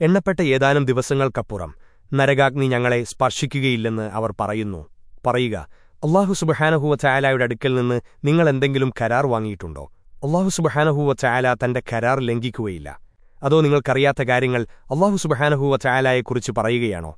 എണ്ണപ്പെട്ട ഏതാനും ദിവസങ്ങൾക്കപ്പുറം നരകാഗ്നി ഞങ്ങളെ സ്പർശിക്കുകയില്ലെന്ന് അവർ പറയുന്നു. പറയുക അള്ളാഹു സുബഹാനഹുവ ചായാലയുടെ അടുക്കൽ നിന്ന് നിങ്ങൾ എന്തെങ്കിലും കരാർ വാങ്ങിയിട്ടുണ്ടോ? അള്ളാഹു സുബഹാനഹുവ ചായാല തന്റെ കരാർ ലംഘിക്കുകയില്ല. അതോ നിങ്ങൾക്കറിയാത്ത കാര്യങ്ങൾ അള്ളാഹു സുബഹാനഹുവ ചായാലയെക്കുറിച്ച് പറയുകയാണോ?